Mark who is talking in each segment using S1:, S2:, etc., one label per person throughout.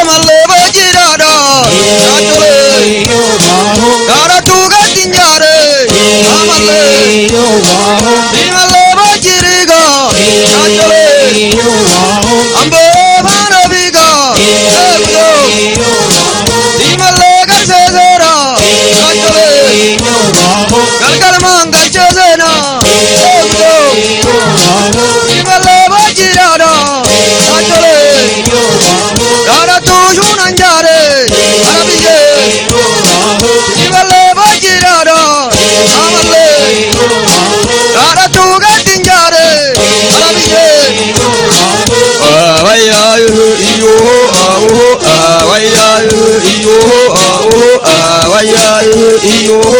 S1: Ema lebo jirada, satule, kara ìhòhò ọ̀hún àwáyá ìhòhò.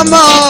S1: Come on.